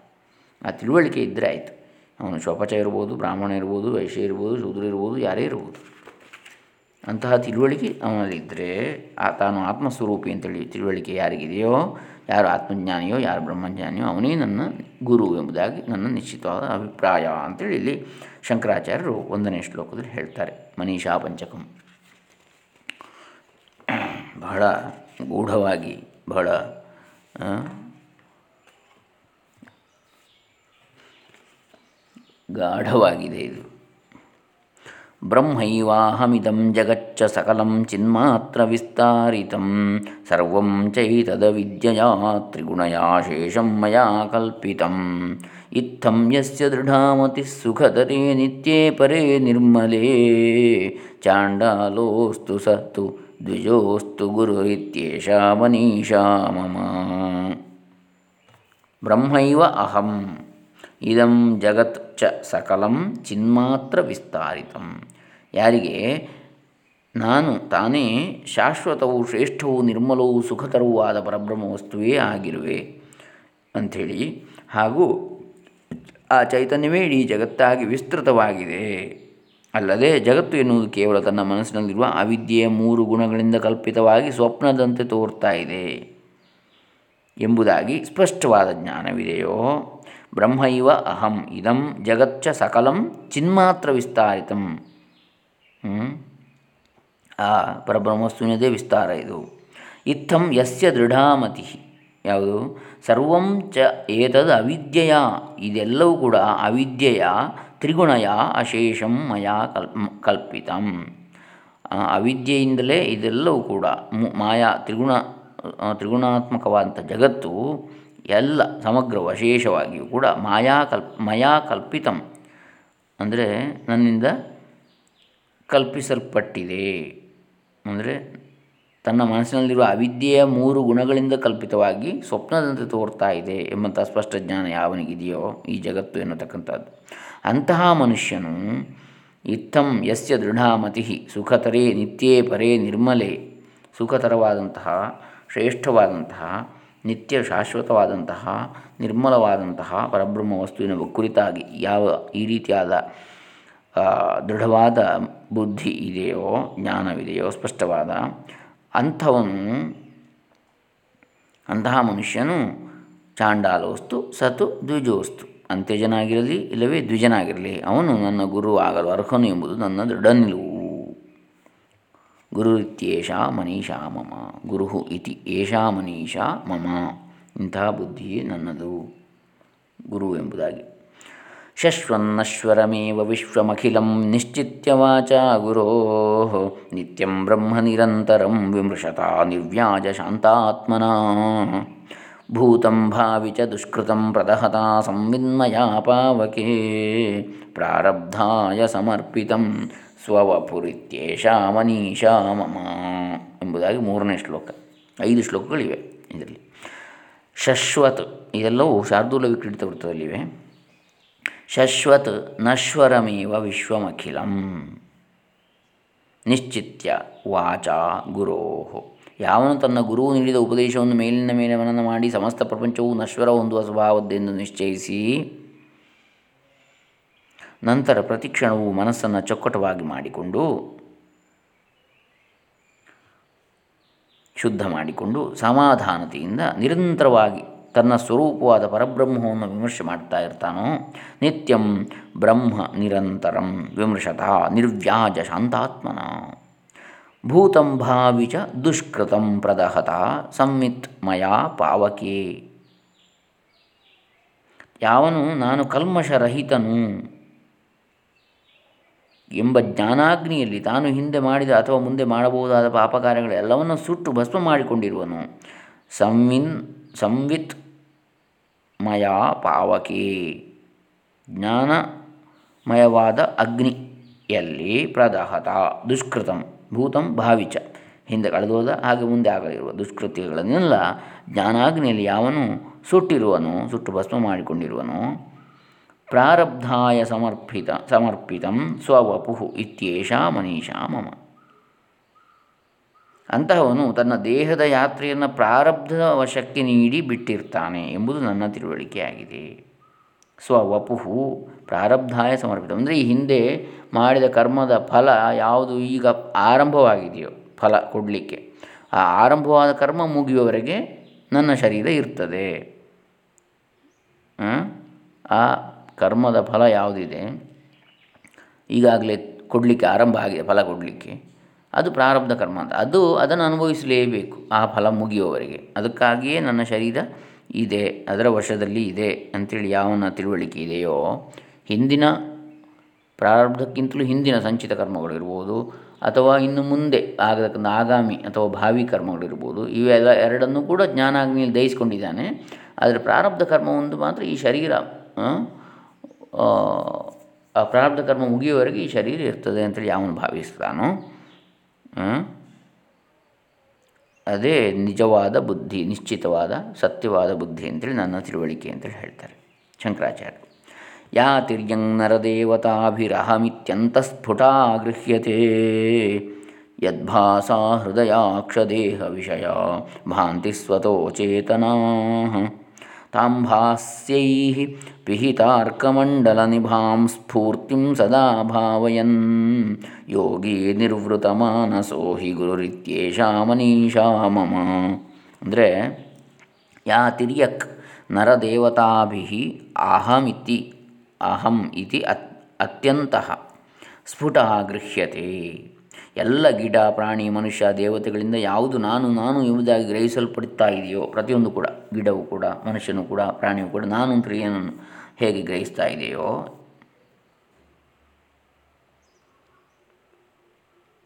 ಆ ತಿಳುವಳಿಕೆ ಇದ್ದರೆ ಆಯಿತು. ಅವನು ಶೋಪಚ ಇರ್ಬೋದು, ಬ್ರಾಹ್ಮಣ ಇರ್ಬೋದು, ವೈಶ್ಯ ಇರ್ಬೋದು, ಶೂದ್ರ ಇರ್ಬೋದು, ಯಾರೇ ಇರ್ಬೋದು. ಅಂತಹ ತಿಳುವಳಿಕೆ ಅವನಲ್ಲಿದ್ದರೆ ಆ ತಾನು ಆತ್ಮಸ್ವರೂಪಿ ಅಂತೇಳಿ ತಿಳುವಳಿಕೆ ಯಾರಿಗಿದೆಯೋ, ಯಾರು ಆತ್ಮಜ್ಞಾನಿಯೋ, ಯಾರು ಬ್ರಹ್ಮಜ್ಞಾನಿಯೋ, ಅವನೇ ನನ್ನ ಗುರು ಎಂಬುದಾಗಿ ನನ್ನ ನಿಶ್ಚಿತವಾದ ಅಭಿಪ್ರಾಯ ಅಂತೇಳಿ ಇಲ್ಲಿ ಶಂಕರಾಚಾರ್ಯರು ಒಂದನೇ ಶ್ಲೋಕದಲ್ಲಿ ಹೇಳ್ತಾರೆ. ಮನೀಷಾ ಪಂಚಕಂ. ಬಹಳ ಗೂಢವಾಗಿ, ಬಹಳ ಗಾಢವಾಗಿದೆ ಇದು. ಬ್ರಹ್ಮೈವಾಹಮಿದಂ ಜಗಚ್ಚ ಸಕಲಂ ಚಿನ್ಮಾತ್ರ ವಿಸ್ತಾರಿತಂ ಸರ್ವಂ ಚೈತದವಿದ್ಯಯಾ ತ್ರಿಗುಣಯಾ ಶೇಷಂ ಮಯಾ ಕಲ್ಪಿತಂ ಇತ್ತಂ ಯಸ್ಯ ದೃಢಾಮತಿ ಸುಖತರೆ ನಿತ್ಯೇ ಪರೇ ನಿರ್ಮಲೇ ಚಾಂಡಾಲೋಸ್ತು ಸತ್ತು ದ್ವಿಜೋಸ್ತು ಗುರುರಿತ್ಯೇಷ ಮನೀಷಾ ಮಮ ಬ್ರಹ್ಮೈವ ಅಹಂ ಇದಂ ಜಗತ್ ಚ ಸಕಲಂ ಚಿನ್ಮಾತ್ರ ವಿಸ್ತಾರಿತಂ ಯಾರಿಗೆ? ನಾನು ತಾನೇ ಶಾಶ್ವತವು ಶ್ರೇಷ್ಠವು ನಿರ್ಮಲವೂ ಸುಖತರವೂ ಆದ ಪರಬ್ರಹ್ಮ ವಸ್ತುವೇ ಆಗಿರುವೆ ಅಂಥೇಳಿ. ಹಾಗೂ ಆ ಚೈತನ್ಯವೇ ಇಡೀ ಜಗತ್ತಾಗಿ ವಿಸ್ತೃತವಾಗಿದೆ. ಅಲ್ಲದೆ ಜಗತ್ತು ಎನ್ನುವುದು ಕೇವಲ ತನ್ನ ಮನಸ್ಸಿನಲ್ಲಿರುವ ಅವಿದ್ಯೆಯ ಮೂರು ಗುಣಗಳಿಂದ ಕಲ್ಪಿತವಾಗಿ ಸ್ವಪ್ನದಂತೆ ತೋರ್ತಾ ಇದೆ ಎಂಬುದಾಗಿ ಸ್ಪಷ್ಟವಾದ ಜ್ಞಾನವಿದೆಯೋ? ಬ್ರಹ್ಮೈವ ಅಹಂ ಇದಂ ಜಗಚ್ಚ ಸಕಲಂ ಚಿನ್ಮಾತ್ರ ವಿಸ್ತಾರಿತಂ. ಆ ಪರಬ್ರಹ್ಮವಸ್ತುವಿನದೇ ವಿಸ್ತಾರ ಇದು. ಇತ್ತಂ ಯಸ್ಯ ದೃಢಾಮತಿ. ಯಾವುದು? ಸರ್ವಂ ಚ ಏತದ್ ಅವಿದ್ಯೆಯ. ಇದೆಲ್ಲವೂ ಕೂಡ ಅವಿದ್ಯೆಯ, ತ್ರಿಗುಣಯ, ಅಶೇಷಂ ಮಯಾ ಕಲ್ ಕಲ್ಪಿತಂ. ಅವಿದ್ಯೆಯಿಂದಲೇ ಇದೆಲ್ಲವೂ ಕೂಡ ಮಾಯಾ, ತ್ರಿಗುಣ ತ್ರಿಗುಣಾತ್ಮಕವಾದಂಥ ಜಗತ್ತು ಎಲ್ಲ ಸಮಗ್ರ ವಿಶೇಷವಾಗಿಯೂ ಕೂಡ ಮಾಯಾ ಕಲ್ಪ ಮಯಾ ಕಲ್ಪಿತಂ. ಅಂದರೆ ನನ್ನಿಂದ ಕಲ್ಪಿಸಲ್ಪಟ್ಟಿದೆ. ಅಂದರೆ ತನ್ನ ಮನಸ್ಸಿನಲ್ಲಿರುವ ಅವಿದ್ಯೆಯ ಮೂರು ಗುಣಗಳಿಂದ ಕಲ್ಪಿತವಾಗಿ ಸ್ವಪ್ನದಂತೆ ತೋರ್ತಾ ಇದೆ ಎಂಬಂಥ ಸ್ಪಷ್ಟ ಜ್ಞಾನ ಯಾವನಿಗಿದೆಯೋ ಈ ಜಗತ್ತು ಎನ್ನತಕ್ಕಂಥದ್ದು. ಅಂತಹ ಮನುಷ್ಯನು ಇತ್ತಂ ಯಸ್ಯ ದೃಢಾಮತಿ ಸುಖತರೇ ನಿತ್ಯೇ ಪರೇ ನಿರ್ಮಲೆ. ಸುಖತರವಾದಂತಹ, ಶ್ರೇಷ್ಠವಾದಂತಹ, ನಿತ್ಯ ಶಾಶ್ವತವಾದಂತಹ, ನಿರ್ಮಲವಾದಂತಹ ಪರಬ್ರಹ್ಮ ವಸ್ತುವಿನ ಕುರಿತಾಗಿ ಯಾವ ಈ ರೀತಿಯಾದ ದೃಢವಾದ ಬುದ್ಧಿ ಇದೆಯೋ, ಜ್ಞಾನವಿದೆಯೋ, ಸ್ಪಷ್ಟವಾದ ಅಂಥವನು ಅಂತಹ ಮನುಷ್ಯನು ಚಾಂಡಾಲೋಸ್ತು ಸತು ದ್ವಿಜೋಸ್ತು. ಅಂತ್ಯಜನಾಗಿರಲಿ ಇಲ್ಲವೇ ದ್ವಿಜನಾಗಿರಲಿ, ಅವನು ನನ್ನ ಗುರು ಆಗಲು ಅರ್ಹನು ಎಂಬುದು ನನ್ನ ದೃಢ ನಿಲುವು. ಇತ್ಯೇಷಾ ಮನೀಷಾ ಮಮ ಗುರು ಇತಿ ಏಷಾ ಮನೀಷಾ ಮಮ, ಇಂತಹ ಬುದ್ಧಿಯೇ ನನ್ನದು ಗುರು ಎಂಬುದಾಗಿ ಶಶ್ವನ್ನಶ್ವರಮೇವ ವಿಶ್ವಮಖಿಲಂ ನಿಶ್ಚಿತ್ಯವಾಚ ಗುರೋ. ನಿತ್ಯಂ ಬ್ರಹ್ಮ ನಿರಂತರಂ ವಿಮೃಶತ ನಿರ್ವ್ಯಾಜ ಶಾಂತಾತ್ಮನಾ. ಭೂತಂ ಭಾವಿ ಚ ದುಷ್ಕೃತಂ ಪ್ರದಹತ ಸಂವಿನ್ಮಯ ಪಾವಕೆ. ಪ್ರಾರಬ್ಧಾಯ ಸಮರ್ಪಿತಂ ಸ್ವವಪುರಿತ್ಯೇಷಾ ಮನೀಷಾ ಮಮ ಎಂಬುದಾಗಿ ಮೂರನೇ ಶ್ಲೋಕ. ಐದು ಶ್ಲೋಕಗಳಿವೆ ಇದರಲ್ಲಿ. ಶಶ್ವತ್ ಇದೆಲ್ಲವೂ ಶಾರ್ದೂಲ ವಿಕ್ರೀಡಿತ ವೃತ್ತದಲ್ಲಿವೆ. ಶಶ್ವತ್ ನಶ್ವರಮೇವ ವಿಶ್ವಮಖಿಲಂ. ನಿಶ್ಚಿತ್ಯ ವಾಚ ಗುರೋ ಯಾವನು ತನ್ನ ಗುರುವು ನೀಡಿದ ಉಪದೇಶವನ್ನು ಮೇಲಿನ ಮೇಲೆ ಮನನ ಮಾಡಿ ಸಮಸ್ತ ಪ್ರಪಂಚವು ನಶ್ವರ ಹೊಂದುವ ಸ್ವಭಾವದ್ದೆಂದು ನಿಶ್ಚಯಿಸಿ, ನಂತರ ಪ್ರತಿಕ್ಷಣವು ಮನಸ್ಸನ್ನು ಚೊಕ್ಕಟವಾಗಿ ಮಾಡಿಕೊಂಡು, ಶುದ್ಧ ಮಾಡಿಕೊಂಡು ಸಮಾಧಾನತೆಯಿಂದ ನಿರಂತರವಾಗಿ ತನ್ನ ಸ್ವರೂಪವಾದ ಪರಬ್ರಹ್ಮವನ್ನು ವಿಮರ್ಶೆ ಮಾಡ್ತಾ ಇರ್ತಾನೋ? ನಿತ್ಯಂ ಬ್ರಹ್ಮ ನಿರಂತರಂ ವಿಮರ್ಶತಃ ನಿರ್ವ್ಯಾಜ ಶಾಂತಾತ್ಮನ. ಭೂತಂ ಭಾವಿ ಚ ದುಷ್ಕೃತಂ ಪ್ರದಹತ ಸಂಮಿತ್ ಮಯಾ ಪಾವಕೆ. ಯಾವನು ನಾನು ಕಲ್ಮಶರಹಿತನು ಎಂಬ ಜ್ಞಾನಾಗ್ನಿಯಲ್ಲಿ ತಾನು ಹಿಂದೆ ಮಾಡಿದ ಅಥವಾ ಮುಂದೆ ಮಾಡಬಹುದಾದ ಪಾಪಕಾರ್ಯಗಳೆಲ್ಲವನ್ನು ಸುಟ್ಟು ಭಸ್ಮ ಮಾಡಿಕೊಂಡಿರುವನು. ಸಂವಿನ್, ಸಂವಿತ್ ಮಯಾ ಪಾವಕಿ. ಜ್ಞಾನಮಯವಾದ ಅಗ್ನಿಯಲ್ಲಿ ಪ್ರದಹತ, ದುಷ್ಕೃತಂ ಭೂತಂ ಭಾವಿಚ. ಹಿಂದೆ ಕಳೆದೋದ ಹಾಗೆ ಮುಂದೆ ಆಗಲಿರುವ ದುಷ್ಕೃತ್ಯಗಳನ್ನೆಲ್ಲ ಜ್ಞಾನಾಗ್ನಿಯಲ್ಲಿ ಯಾವನು ಸುಟ್ಟಿರುವನು, ಸುಟ್ಟು ಭಸ್ಮ ಮಾಡಿಕೊಂಡಿರುವನು. ಪ್ರಾರಬ್ಧಾಯ ಸಮರ್ಪಿತ, ಸಮರ್ಪಿತಂ ಸ್ವವಪುಹು ಇತ್ಯೇಷಾ ಮನೀಷಾ ಮಮ. ಅಂತಹವನು ತನ್ನ ದೇಹದ ಯಾತ್ರೆಯನ್ನು ಪ್ರಾರಬ್ಧ ವಶಕ್ಕೆ ನೀಡಿ ಬಿಟ್ಟಿರ್ತಾನೆ ಎಂಬುದು ನನ್ನ ತಿಳುವಳಿಕೆಯಾಗಿದೆ. ಸ್ವವಪುಹು ಪ್ರಾರಬ್ಧಾಯ ಸಮರ್ಪಿತ ಅಂದರೆ ಈ ಹಿಂದೆ ಮಾಡಿದ ಕರ್ಮದ ಫಲ ಯಾವುದು ಈಗ ಆರಂಭವಾಗಿದೆಯೋ, ಫಲ ಕೊಡಲಿಕ್ಕೆ. ಆ ಆರಂಭವಾದ ಕರ್ಮ ಮುಗಿಯುವವರೆಗೆ ನನ್ನ ಶರೀರ ಇರ್ತದೆ. ಆ ಕರ್ಮದ ಫಲ ಯಾವುದಿದೆ? ಈಗಾಗಲೇ ಕೊಡಲಿಕ್ಕೆ, ಆರಂಭ ಆಗಿದೆ, ಫಲ ಕೊಡಲಿಕ್ಕೆ. ಅದು ಪ್ರಾರಬ್ಧ ಕರ್ಮ ಅಂತ. ಅದು ಅದನ್ನು ಅನುಭವಿಸಲೇಬೇಕು. ಆ ಫಲ ಮುಗಿಯುವವರೆಗೆ. ಅದಕ್ಕಾಗಿಯೇ ನನ್ನ ಶರೀರ ಇದೆ. ಅದರ ವಶದಲ್ಲಿ ಇದೆ. ಅಂಥೇಳಿ ಯಾವನ ತಿಳುವಳಿಕೆ ಇದೆಯೋ, ಹಿಂದಿನ ಪ್ರಾರಬ್ಧಕ್ಕಿಂತಲೂ ಹಿಂದಿನ ಸಂಚಿತ ಕರ್ಮಗಳಿರ್ಬೋದು, ಅಥವಾ ಇನ್ನು ಮುಂದೆ ಆಗತಕ್ಕಂಥ ಆಗಾಮಿ ಅಥವಾ ಭಾವಿ ಕರ್ಮಗಳಿರ್ಬೋದು, ಇವೆಲ್ಲ ಎರಡನ್ನೂ ಕೂಡ ಜ್ಞಾನಾಗ್ನಿಯಲ್ಲಿ ದಯಿಸ್ಕೊಂಡಿದ್ದಾನೆ ಆದರೆ ಪ್ರಾರಬ್ಧ ಕರ್ಮ ಒಂದು ಮಾತ್ರ ಈ ಶರೀರ ಆ ಪ್ರಾರಬ್ಧ ಕರ್ಮ ಮುಗಿಯುವವರೆಗೆ ಈ ಶರೀರ ಇರ್ತದೆ ಅಂತೇಳಿ ಯಾವನು ಭಾವಿಸ್ತಾನೋ ಅದೇ ನಿಜವಾದ ಬುದ್ಧಿ, ನಿಶ್ಚಿತವಾದ ಸತ್ಯವಾದ ಬುದ್ಧಿ ಅಂತೇಳಿ ನನ್ನ ತಿಳುವಳಿಕೆ ಅಂತೇಳಿ ಹೇಳ್ತಾರೆ ಶಂಕರಾಚಾರ್ಯ ಯಾ ನರದೇವತಾಭಿರಹಮಿತ್ಯಂತಸ್ಫುಟಾ ಗೃಹ್ಯತೆ, ಯದ್ಭಾಸಾ ಹೃದಯಾಕ್ಷದೇಹ ವಿಷಯ ಭಾಂತಿ ಸ್ವತೋ ಚೇತನಾ. ತಾಂಭಾಸ್ಯೈ ನಿಭಾಂ ಸ್ಫೂರ್ತಿಂ ಸದಾ ಭಾವಯನ್ ಯೋಗಿ ನಿರ್ವೃತಮಾನಸೋ ಹಿ ಗುರುರಿತ್ಯೇಷಾ ಮನೀಷಾ ಮಮ ಅಂದರೆ ಯಾ ತಿರ್ಯಕ್ ನರದೇವತಾಭಿ ಅಹಮಿತಿ ಅಹಂ ಇತಿ ಅತ್ಯಂತ ಸ್ಫುಟ ಗೃಹ್ಯತೆ ಎಲ್ಲ ಗಿಡ, ಪ್ರಾಣಿ, ಮನುಷ್ಯ, ದೇವತೆಗಳಿಂದ ಯಾವುದು ನಾನು ನಾನು ಎಂಬುದಾಗಿ ಗ್ರಹಿಸಲ್ಪಡ್ತಾ ಇದೆಯೋ, ಪ್ರತಿಯೊಂದು ಕೂಡ, ಗಿಡವು ಕೂಡ, ಮನುಷ್ಯನು ಕೂಡ, ಪ್ರಾಣಿಯು ಕೂಡ ನಾನು ಅಂತ ಹೇಗೆ ಗ್ರಹಿಸ್ತಾ ಇದೆಯೋ,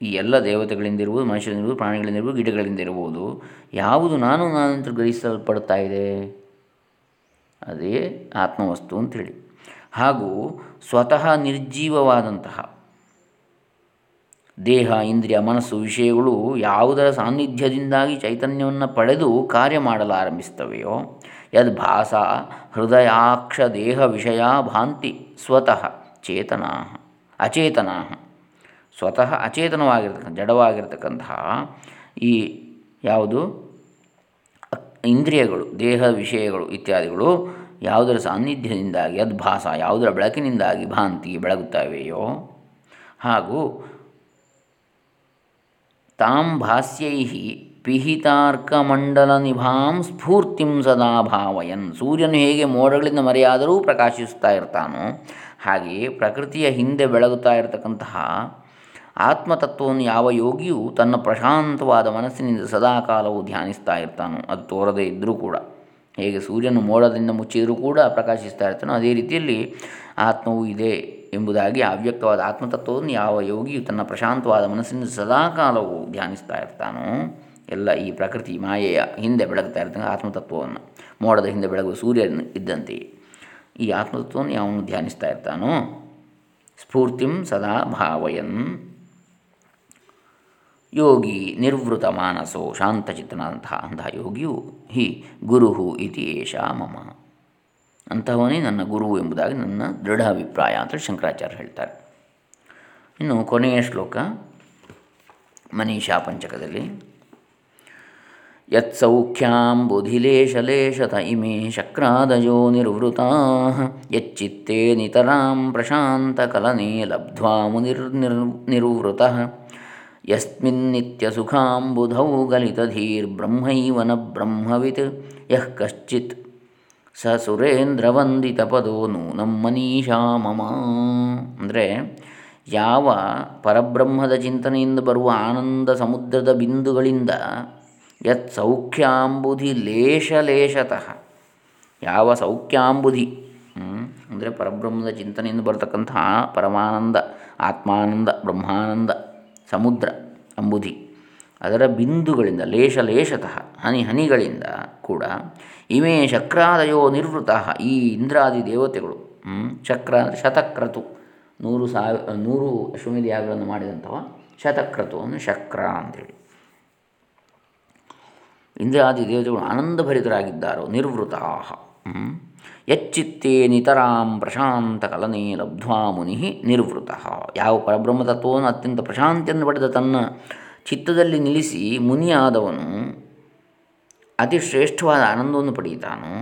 ಈ ಎಲ್ಲ ದೇವತೆಗಳಿಂದಿರ್ಬೋದು ಮನುಷ್ಯರಿಂದಿರ್ಬೋದು ಗಿಡಗಳಿಂದ ಗಿಡಗಳಿಂದಿರ್ಬೋದು ಯಾವುದು ನಾನು ನಾನಂತ ಗ್ರಹಿಸಲ್ಪಡ್ತಾ ಇದೆ? ಅದೇ ಆತ್ಮವಸ್ತು ಅಂಥೇಳಿ ಹಾಗೂ ಸ್ವತಃ ನಿರ್ಜೀವವಾದಂತಹ ದೇಹ, ಇಂದ್ರಿಯ, ಮನಸ್ಸು, ವಿಷಯಗಳು ಯಾವುದರ ಸಾನ್ನಿಧ್ಯದಿಂದಾಗಿ ಚೈತನ್ಯವನ್ನು ಪಡೆದು ಕಾರ್ಯ ಮಾಡಲು ಆರಂಭಿಸ್ತವೆಯೋ ಯದ್ ಭಾಸ, ಹೃದಯಾಕ್ಷ, ದೇಹ, ವಿಷಯ, ಭಾಂತಿ, ಸ್ವತಃ ಚೇತನಾ ಅಚೇತನಾ ಸ್ವತಃ ಅಚೇತನವಾಗಿರ್ತಕ್ಕಂಥ, ಜಡವಾಗಿರ್ತಕ್ಕಂತಹ ಈ ಯಾವುದು? ಇಂದ್ರಿಯಗಳು, ದೇಹ, ವಿಷಯಗಳು ಇತ್ಯಾದಿಗಳು ಯಾವುದರ ಸಾನ್ನಿಧ್ಯದಿಂದಾಗಿ ಅದ್ಭಾಸ ಯಾವುದರ ಬೆಳಕಿನಿಂದಾಗಿ ಭಾಂತಿ ಬೆಳಗುತ್ತವೆಯೋ? ಹಾಗೂ ತಾಂ ಭಾಸ್ಯೈ ಪಿಹಿತಾರ್ಕಮಂಡಲ ನಿಭಾಂ ಸ್ಫೂರ್ತಿಂ ಸದಾ ಭಾವಯನ್. ಸೂರ್ಯನು ಹೇಗೆ ಮೋಡಗಳಿಂದ ಮರೆಯಾದರೂ ಪ್ರಕಾಶಿಸ್ತಾ ಇರ್ತಾನೋ ಹಾಗೆಯೇ ಪ್ರಕೃತಿಯ ಹಿಂದೆ ಬೆಳಗುತ್ತಾ ಇರತಕ್ಕಂತಹ ಆತ್ಮತತ್ವವನ್ನು ಯಾವ ಯೋಗಿಯು ತನ್ನ ಪ್ರಶಾಂತವಾದ ಮನಸ್ಸಿನಿಂದ ಸದಾಕಾಲವು ಧ್ಯಾನಿಸ್ತಾ ಇರ್ತಾನೋ ಅದು ತೋರದೇ ಇದ್ದರೂ ಕೂಡ. ಹೇಗೆ ಸೂರ್ಯನು ಮೋಡದಿಂದ ಮುಚ್ಚಿದರೂ ಕೂಡ ಪ್ರಕಾಶಿಸ್ತಾ ಇರ್ತಾನೋ ಅದೇ ರೀತಿಯಲ್ಲಿ ಆತ್ಮವು ಇದೆ. ಎಂಬುದಾಗಿ ಅವ್ಯಕ್ತವಾದ ಆತ್ಮತತ್ವವನ್ನು ಯಾವ ಯೋಗಿಯು ತನ್ನ ಪ್ರಶಾಂತವಾದ ಮನಸ್ಸಿನಿಂದ ಸದಾಕಾಲವು ಧ್ಯಾನಿಸ್ತಾ ಇರ್ತಾನೋ, ಎಲ್ಲ ಈ ಪ್ರಕೃತಿ ಮಾಯೆಯ ಹಿಂದೆ ಬೆಳಗ್ತಾ ಇರ್ತಾನೆ ಆತ್ಮತತ್ವವನ್ನು, ಮೋಡದ ಹಿಂದೆ ಬೆಳಗುವ ಸೂರ್ಯ ಇದ್ದಂತೆಯೇ. ಈ ಆತ್ಮತತ್ವವನ್ನು ಯಾವನು ಧ್ಯಾನಿಸ್ತಾ ಇರ್ತಾನೋ? ಸ್ಫೂರ್ತಿಂ ಸದಾ ಭಾವಯನ್. ಯೋಗಿ ನಿರ್ವೃತ ಮಾನಸೋ, ಶಾಂತಚಿತ್ತನಾದಂತಹ ಅಂತಹ ಯೋಗಿಯು ಹಿ ಗುರು ಇತಿ ಏಷ ಮಮ. ಅಂತಹವನೇ ನನ್ನ ಗುರು ಎಂಬುದಾಗಿ ನನ್ನ ದೃಢ ಅಭಿಪ್ರಾಯ ಅಂತ ಶಂಕರಾಚಾರ್ಯ ಹೇಳ್ತಾರೆ. ಇನ್ನು ಕೊನೆಯ ಶ್ಲೋಕ, ಮನೀಷಾ ಪಂಚಕದಲ್ಲಿ ಯತ್ಸೌಖ್ಯಾಂಬುಧಿಲೇಶಲೇಶತ ಇಮೇ ಶಕ್ರಾದಯೋ ನಿರ್ವೃತಾ, ಯಚ್ಚಿತ್ತೇ ನಿತರಾಂ ಪ್ರಶಾಂತಕಲನೇ ಲಬ್ಧ್ವಾ ಮುನಿರ್ನಿರ್ ನಿರ್ವೃತಃ ಯಸ್ಮಿನ್ನಿತ್ಯಸುಖಾಂಬುಧೌ ಗಲಿತಧೀರ್ಬ್ರಹ್ಮೈವ ಬ್ರಹ್ಮೈವನ ಬ್ರಹ್ಮವಿತ್, ಯಃ ಕಶ್ಚಿತ್ ಸ ಸುರೇಂದ್ರವಂದಿತಪದೋ ನೂನಂ ಮನೀಷಾ ಮಮ. ಅಂದರೆ ಯಾವ ಪರಬ್ರಹ್ಮದ ಚಿಂತನೆಯಿಂದ ಬರುವ ಆನಂದ ಸಮುದ್ರದ ಬಿಂದುಗಳಿಂದ ಯತ್ ಸೌಖ್ಯಾಂಬುಧಿ ಲೇಷ ಲೇಷತಃ ಯಾವ ಸೌಖ್ಯಾಂಬುಧಿ? ಅಂದರೆ ಪರಬ್ರಹ್ಮದ ಚಿಂತನೆಯಿಂದ ಬರತಕ್ಕಂತಹ ಪರಮಾನಂದ, ಆತ್ಮಾನಂದ, ಬ್ರಹ್ಮಾನಂದ, ಸಮುದ್ರ, ಅಂಬುಧಿ. ಅದರ ಬಿಂದುಗಳಿಂದ ಲೇಷ ಲೇಷತಃ ಹನಿ ಹನಿಗಳಿಂದ ಕೂಡ ಇಮೇ ಶಕ್ರಾದಯೋ ನಿರ್ವೃತಃ ಈ ಇಂದ್ರಾದಿ ದೇವತೆಗಳು. ಚಕ್ರ ಅಂದರೆ ಶತಕ್ರತು. ನೂರು ಸಾವಿರ ನೂರು ಅಶ್ವಮೇಧ ಯಾಗಗಳನ್ನು ಮಾಡಿದಂಥವ ಶತಕ್ರತುವನ್ನು ಶಕ್ರ ಅಂತೇಳಿ. ಇಂದ್ರಾದಿ ದೇವತೆಗಳು ಆನಂದಭರಿತರಾಗಿದ್ದಾರೋ, ನಿರ್ವೃತಾ. ಎಚ್ಚಿತ್ತೇ ನಿತರಾಂ ಪ್ರಶಾಂತ ಕಲನೆ ಲಬ್ಧ್ವಾ ಮುನಿ ನಿರ್ವೃತ. ಯಾವ ಪರಬ್ರಹ್ಮತತ್ವವನ್ನು ಅತ್ಯಂತ ಪ್ರಶಾಂತಿಯನ್ನು ಪಡೆದ ತನ್ನ ಚಿತ್ತದಲ್ಲಿ ನಿಲ್ಲಿಸಿ ಮುನಿಯಾದವನು ಅತಿ ಶ್ರೇಷ್ಠವಾದ ಆನಂದವನ್ನು ಪಡೆಯುತ್ತಾನೋ.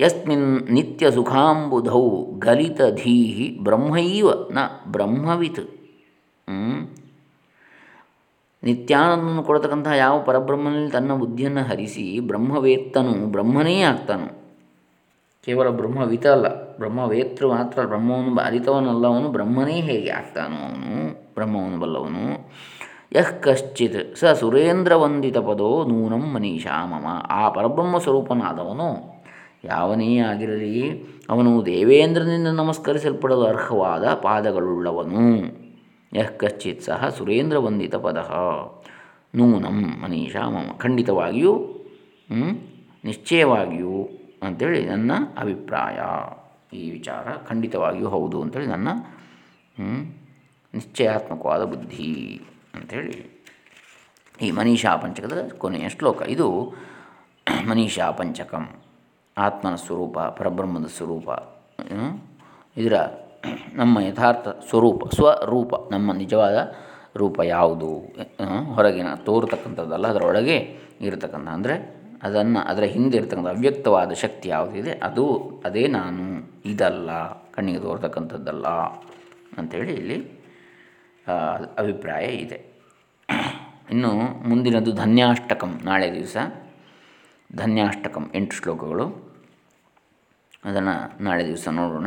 ಯಸ್ಮಿನ್ ನಿತ್ಯ ಸುಖಾಂಬುಧೌ ಗಲಿತ ಧೀಹಿ ಬ್ರಹ್ಮೈವ ನ ಬ್ರಹ್ಮವಿತ್. ನಿತ್ಯಾನಂದವನ್ನು ಕೊಡತಕ್ಕಂತಹ ಯಾವ ಪರಬ್ರಹ್ಮನಲ್ಲಿ ತನ್ನ ಬುದ್ಧಿಯನ್ನು ಹರಿಸಿ ಬ್ರಹ್ಮವೇತ್ತನು ಬ್ರಹ್ಮನೇ ಆಗ್ತಾನು. ಕೇವಲ ಬ್ರಹ್ಮವಿತ ಅಲ್ಲ, ಬ್ರಹ್ಮವೇತ್ರ ಮಾತ್ರ ಬ್ರಹ್ಮವನ್ನು ಅರಿತವನಲ್ಲವನು ಬ್ರಹ್ಮನೇ ಹೇಗೆ ಆಗ್ತಾನೋ ಅವನು, ಬ್ರಹ್ಮವನ್ನು ಬಲ್ಲವನು. ಯಃ ಕಶ್ಚಿತ್. ಸ ಸುರೇಂದ್ರ ವಂದಿತ ಪದೋ ನೂನಂ ಮನೀಷಾ ಮಮ ಆ ಪರಬ್ರಹ್ಮ ಸ್ವರೂಪನಾದವನು ಯಾವನೇ ಆಗಿರಲಿ, ಅವನು ದೇವೇಂದ್ರನಿಂದ ನಮಸ್ಕರಿಸಲ್ಪಡಲು ಅರ್ಹವಾದ ಪಾದಗಳುಳ್ಳವನು. ಯಹ್ ಕಶ್ಚಿತ್ ಸಹ ಸುರೇಂದ್ರ ವಂದಿತ ಪದ ನೂನಂ ಮನೀಷಾ ಮಮ ಖಂಡಿತವಾಗಿಯೂ ನಿಶ್ಚಯವಾಗಿಯೂ ಅಂಥೇಳಿ ನನ್ನ ಅಭಿಪ್ರಾಯ. ಈ ವಿಚಾರ ಖಂಡಿತವಾಗಿಯೂ ಹೌದು ಅಂಥೇಳಿ ನನ್ನ ನಿಶ್ಚಯಾತ್ಮಕವಾದ ಬುದ್ಧಿ. ಅಂಥೇಳಿ ಈ ಮನೀಷಾ ಪಂಚಕದ ಕೊನೆಯ ಶ್ಲೋಕ. ಇದು ಮನೀಷಾ ಪಂಚಕಂ, ಆತ್ಮನ ಸ್ವರೂಪ, ಪರಬ್ರಹ್ಮದ ಸ್ವರೂಪ ಇದರ ನಮ್ಮ ಯಥಾರ್ಥ ಸ್ವರೂಪ ಸ್ವರೂಪ, ನಮ್ಮ ನಿಜವಾದ ರೂಪ ಯಾವುದು? ಹೊರಗಿನ ತೋರ್ತಕ್ಕಂಥದ್ದಲ್ಲ, ಅದರೊಳಗೆ ಇರತಕ್ಕಂಥ, ಅಂದರೆ ಅದನ್ನು, ಅದರ ಹಿಂದೆ ಇರ್ತಕ್ಕಂಥ ಅವ್ಯಕ್ತವಾದ ಶಕ್ತಿ ಯಾವುದಿದೆ, ಅದು, ಅದೇ ನಾನು, ಇದಲ್ಲ, ಕಣ್ಣಿಗೆ ತೋರ್ತಕ್ಕಂಥದ್ದಲ್ಲ ಅಂಥೇಳಿ ಇಲ್ಲಿ ಅಭಿಪ್ರಾಯ ಇದೆ. ಇನ್ನು ಮುಂದಿನದು ಧನ್ಯಾಷ್ಟಕಂ, ನಾಳೆ ದಿವಸ. ಧನ್ಯಾಷ್ಟಕಂ, ಎಂಟು ಶ್ಲೋಕಗಳು. ಅದನ್ನು ನಾಳೆ ದಿವಸ ನೋಡೋಣ.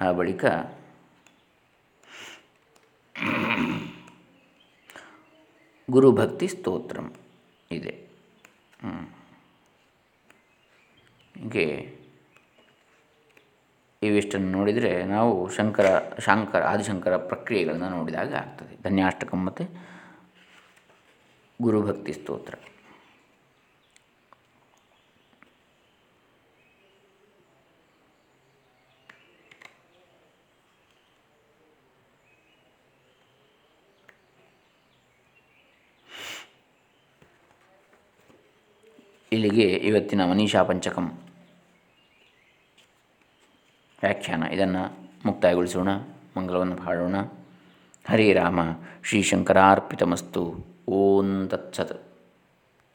ಆ ಬಳಿಕ ಗುರುಭಕ್ತಿ ಸ್ತೋತ್ರಂ ಇದೆ. ಹೀಗೆ ಇವಿಷ್ಟನ್ನು ನೋಡಿದರೆ ನಾವು ಶಂಕರ, ಶಾಂಕರ, ಆದಿಶಂಕರ ಪ್ರಕ್ರಿಯೆಗಳನ್ನು ನೋಡಿದಾಗ ಆಗ್ತದೆ. ಧನ್ಯಾಷ್ಟಕಂ ಮತ್ತು ಗುರುಭಕ್ತಿ ಸ್ತೋತ್ರ. ಇಲ್ಲಿಗೆ ಇವತ್ತಿನ ಮನೀಷಾ ಪಂಚಕಂ ವ್ಯಾಖ್ಯಾನ. ಇದನ್ನು ಮುಕ್ತಾಯಗೊಳಿಸೋಣ ಮಂಗಳವನ್ನು ಹಾಡೋಣ. ಹರೇ ರಾಮ ಶ್ರೀ ಶಂಕರಾರ್ಪಿತಮಸ್ತು. ಓಂ ತತ್ಸತ್.